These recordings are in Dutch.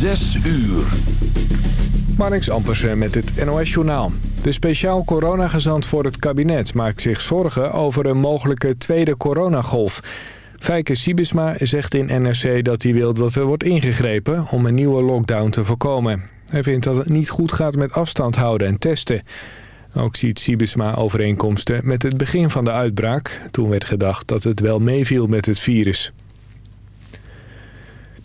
Zes uur. Marnix Ampersen met het NOS-journaal. De speciaal coronagezant voor het kabinet maakt zich zorgen over een mogelijke tweede coronagolf. Fijke Sibisma zegt in NRC dat hij wil dat er wordt ingegrepen om een nieuwe lockdown te voorkomen. Hij vindt dat het niet goed gaat met afstand houden en testen. Ook ziet Sibisma overeenkomsten met het begin van de uitbraak. Toen werd gedacht dat het wel meeviel met het virus.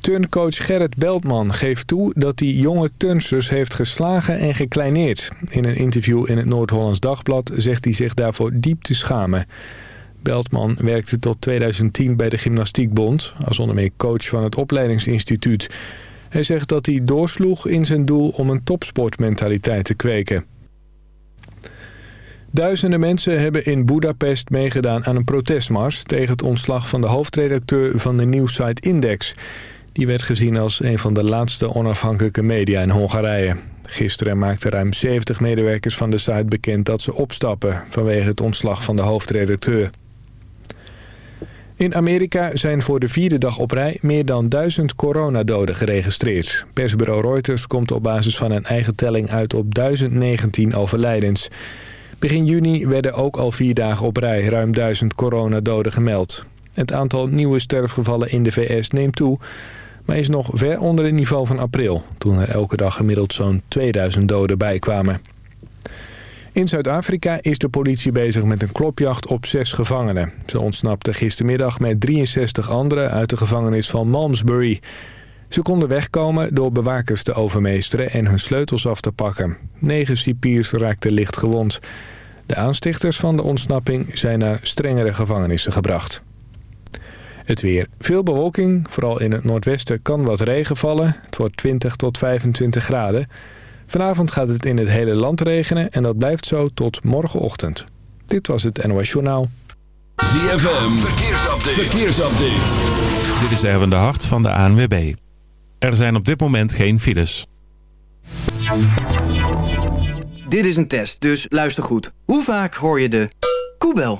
Turncoach Gerrit Beltman geeft toe dat hij jonge turnsters heeft geslagen en gekleineerd. In een interview in het Noord-Hollands Dagblad zegt hij zich daarvoor diep te schamen. Beltman werkte tot 2010 bij de Gymnastiekbond... als onder meer coach van het opleidingsinstituut. Hij zegt dat hij doorsloeg in zijn doel om een topsportmentaliteit te kweken. Duizenden mensen hebben in Budapest meegedaan aan een protestmars... tegen het ontslag van de hoofdredacteur van de nieuwsite Index... Die werd gezien als een van de laatste onafhankelijke media in Hongarije. Gisteren maakten ruim 70 medewerkers van de site bekend dat ze opstappen... vanwege het ontslag van de hoofdredacteur. In Amerika zijn voor de vierde dag op rij meer dan duizend coronadoden geregistreerd. Persbureau Reuters komt op basis van een eigen telling uit op 1019 overlijdens. Begin juni werden ook al vier dagen op rij ruim duizend coronadoden gemeld. Het aantal nieuwe sterfgevallen in de VS neemt toe maar is nog ver onder het niveau van april... toen er elke dag gemiddeld zo'n 2000 doden bijkwamen. In Zuid-Afrika is de politie bezig met een klopjacht op zes gevangenen. Ze ontsnapten gistermiddag met 63 anderen uit de gevangenis van Malmesbury. Ze konden wegkomen door bewakers te overmeesteren en hun sleutels af te pakken. Negen cipiers raakten licht gewond. De aanstichters van de ontsnapping zijn naar strengere gevangenissen gebracht. Het weer. Veel bewolking, vooral in het noordwesten kan wat regen vallen. Het wordt 20 tot 25 graden. Vanavond gaat het in het hele land regenen en dat blijft zo tot morgenochtend. Dit was het NOS Journaal. ZFM, verkeersupdate. verkeersupdate. Dit is Erwin de Hart van de ANWB. Er zijn op dit moment geen files. Dit is een test, dus luister goed. Hoe vaak hoor je de koebel?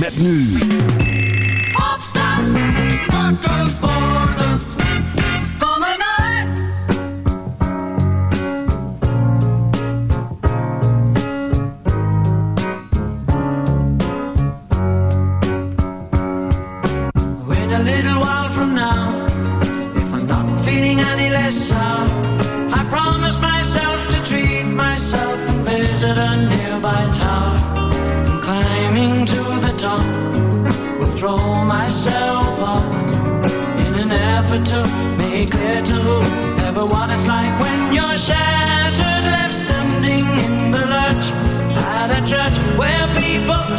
Met nu. Opstand. Wakker worden. Kom maar uit. Wait a little while from now. If I'm not feeling any less sour, I promise myself to treat myself and visit a nearby tower. And climbing top, will throw myself off in an effort to make clear to what it's like when you're shattered, left standing in the lurch at a church where people are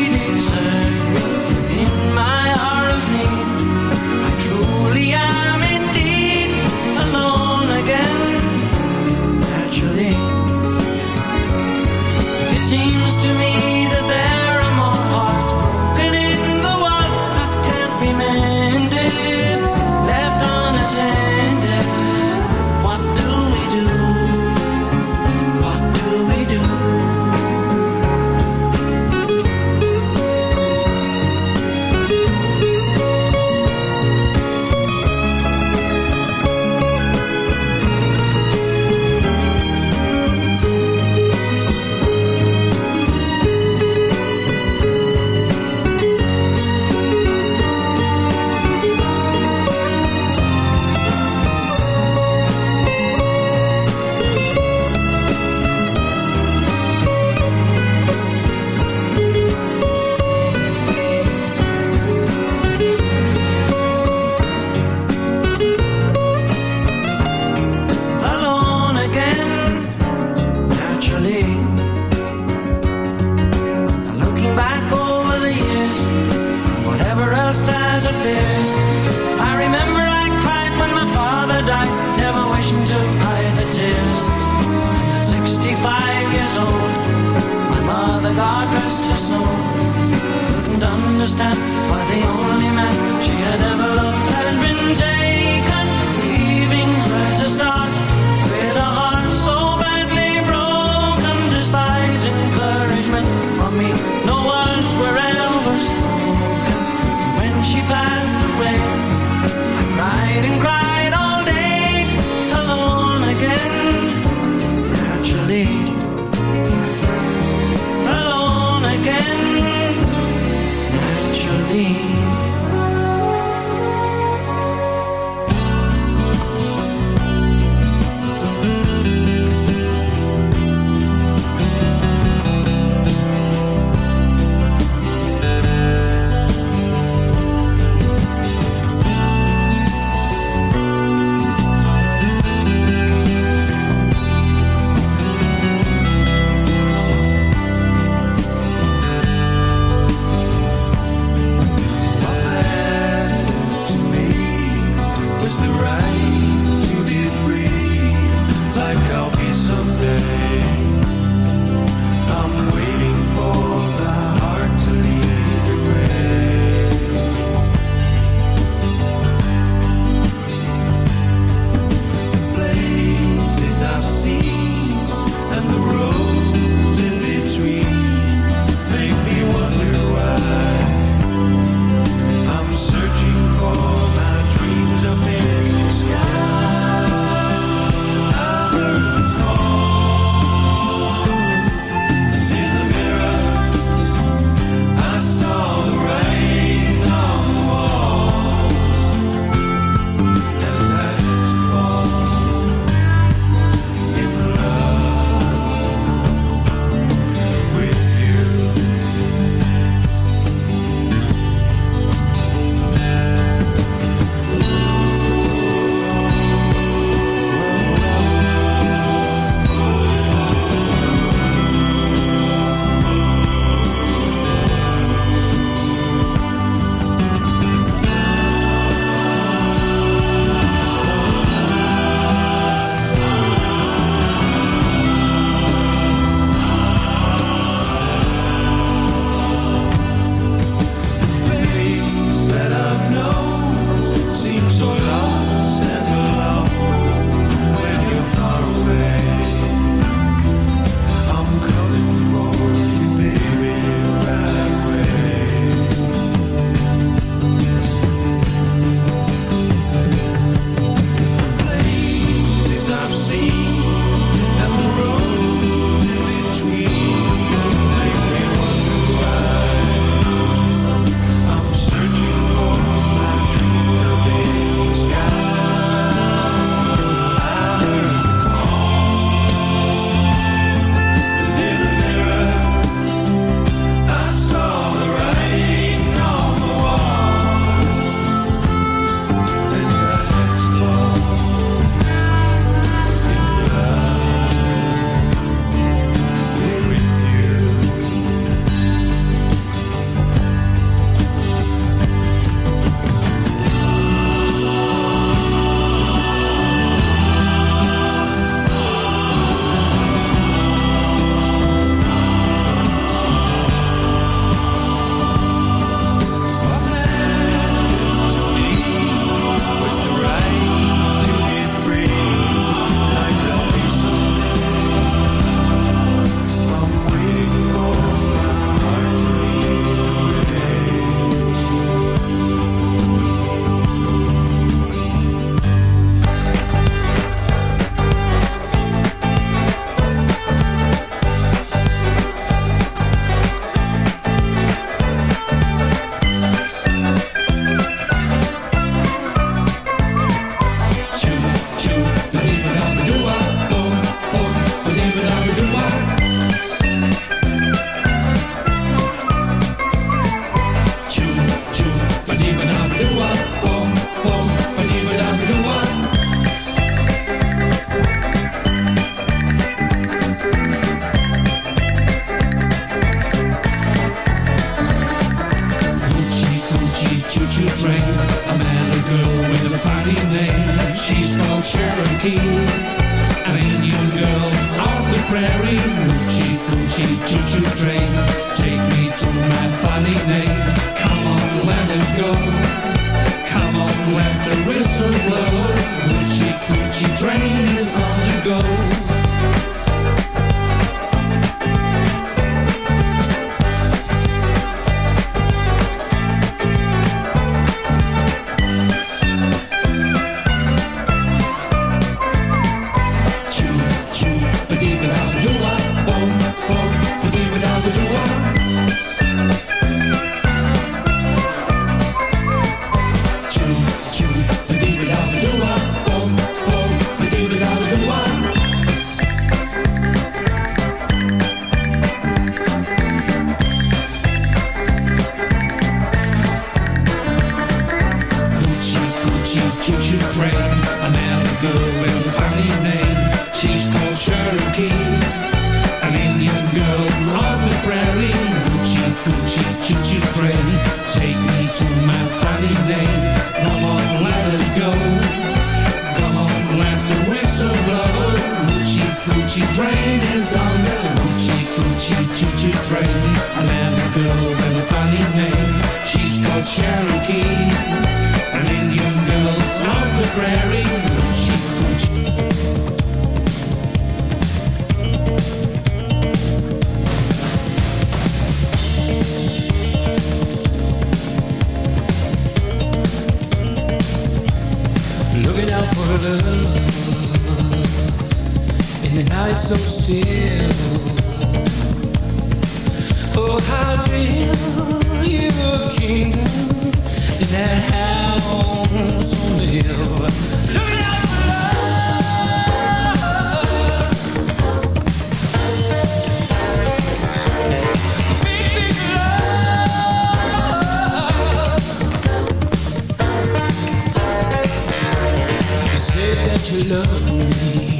you love me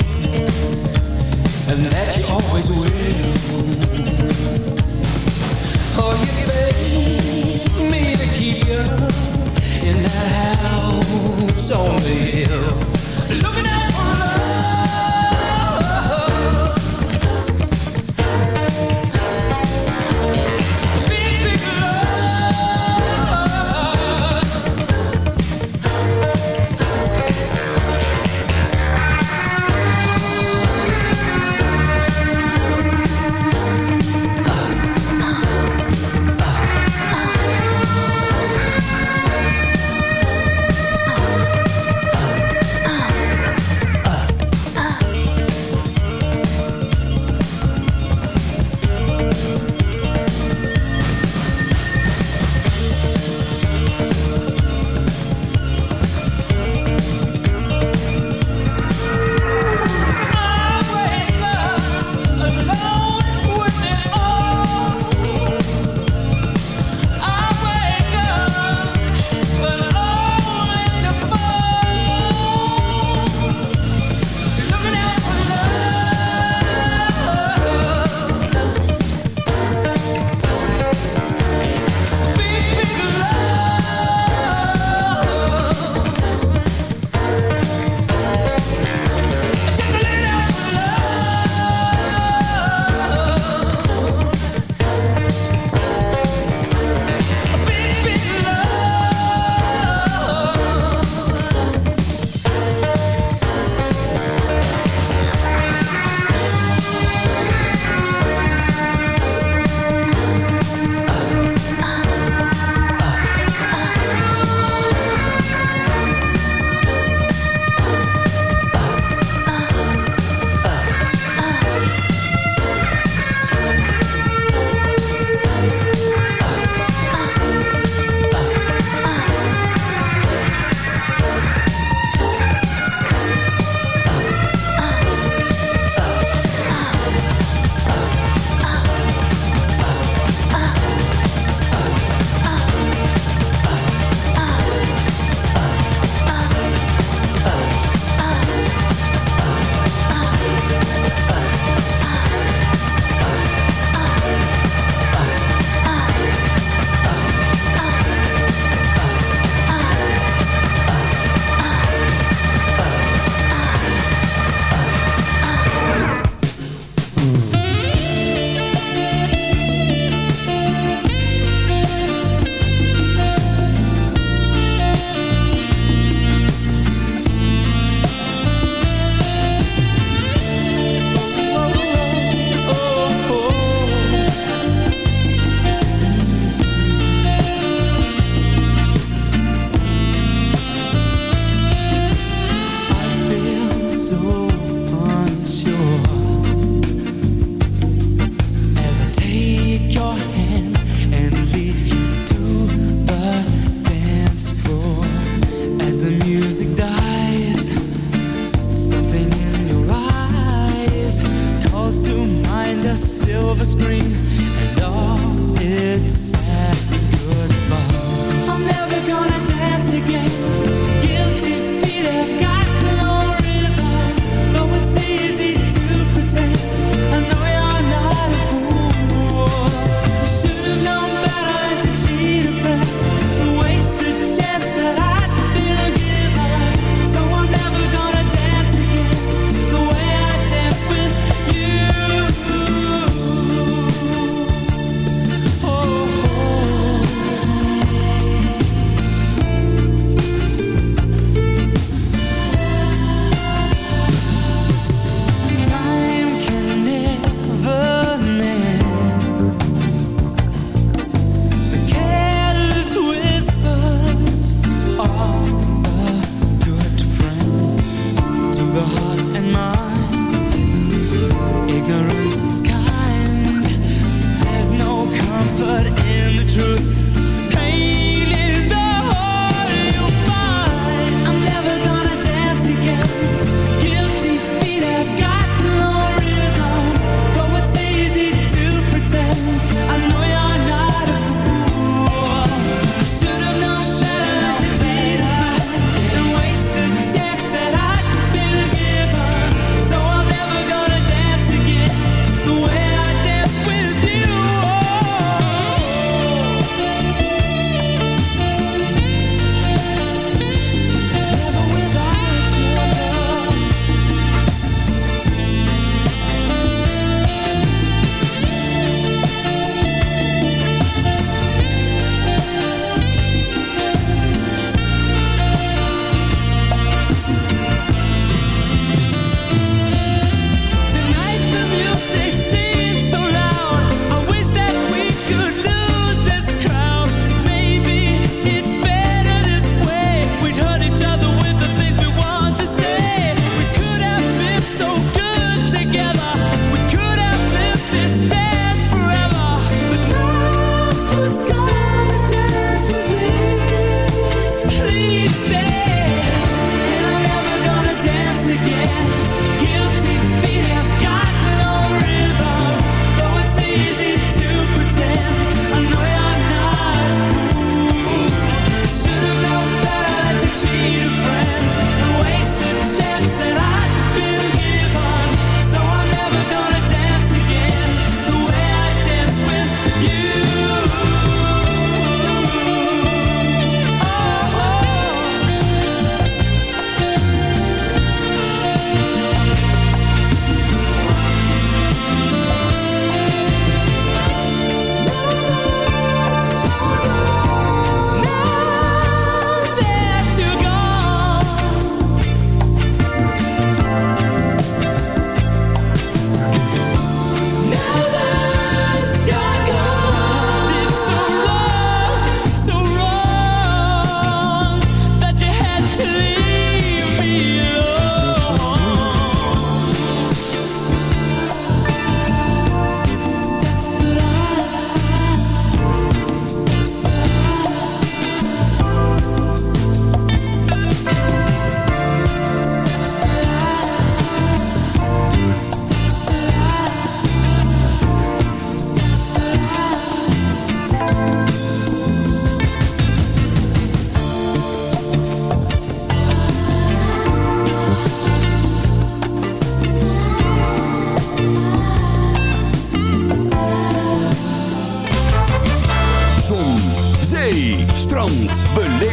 and that you always will. Oh, you begged me to keep you in that house on the hill. Looking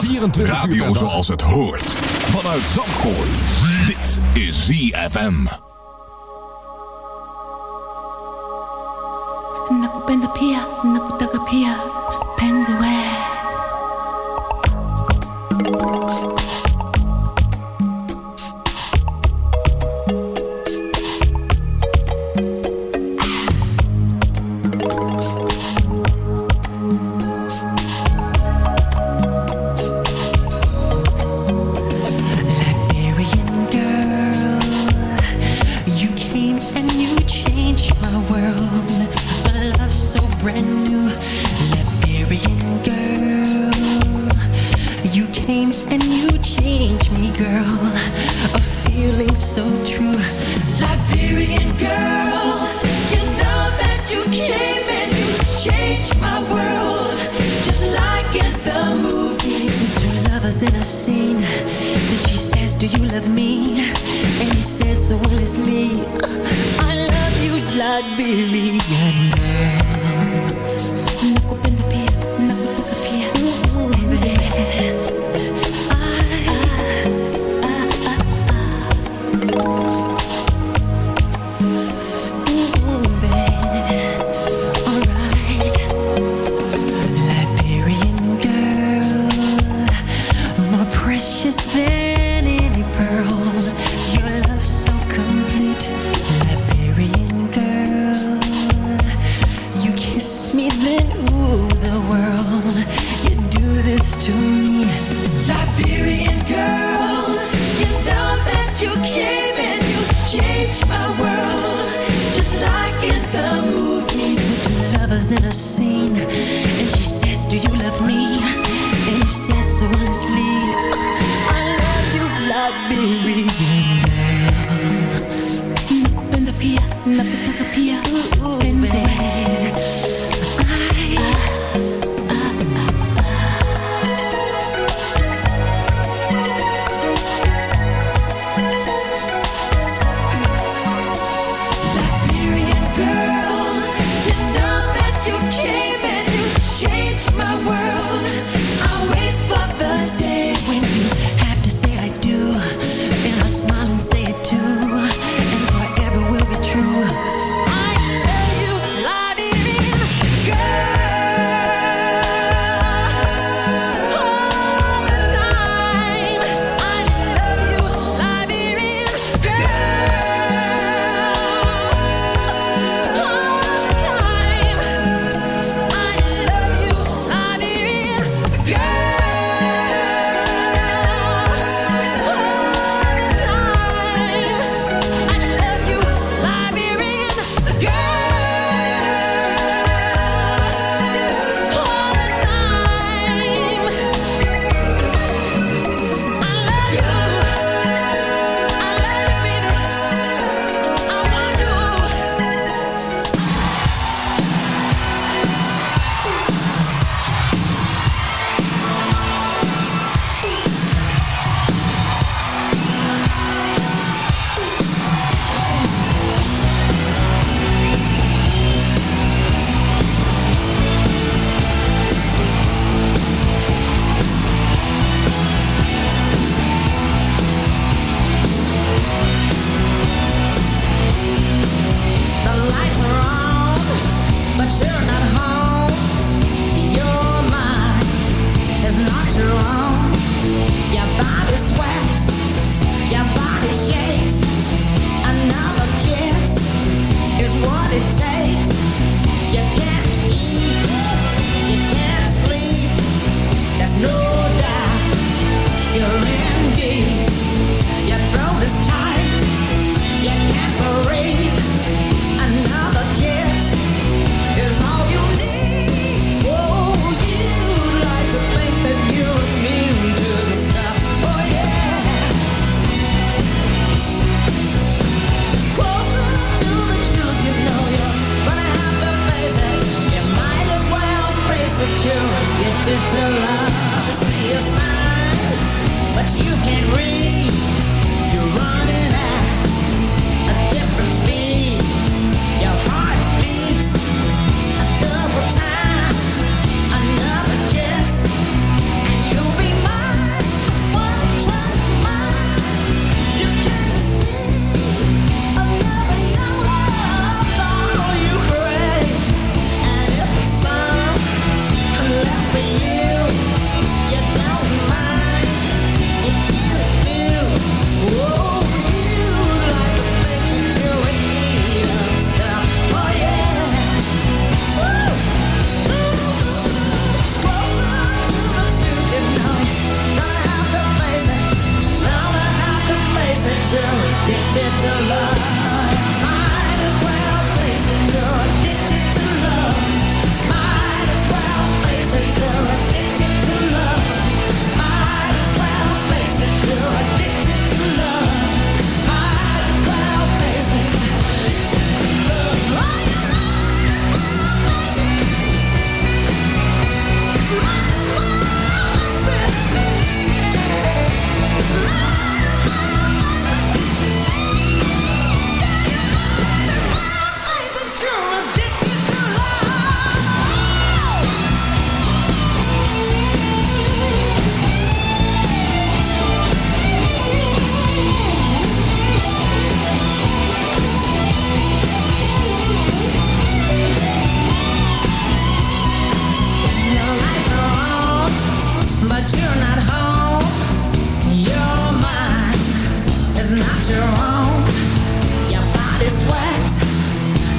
24 Radio uur per dag. zoals het hoort. Vanuit Zandvoort. Dit is ZFM. not be.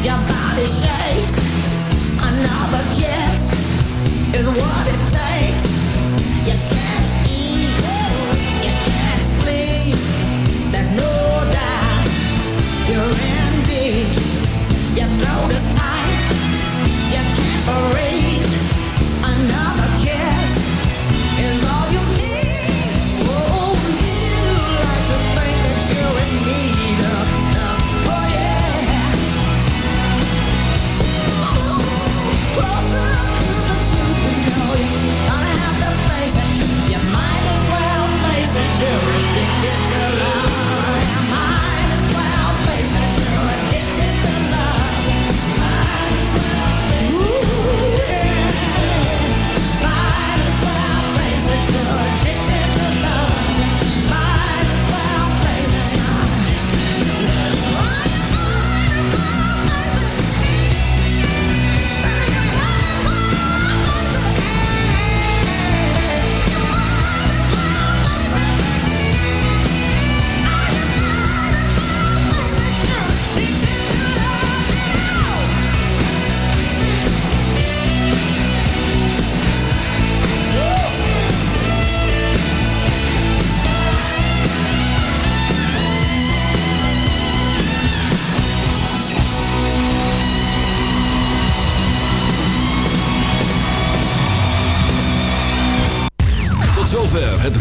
your body shakes. Another kiss is what it takes.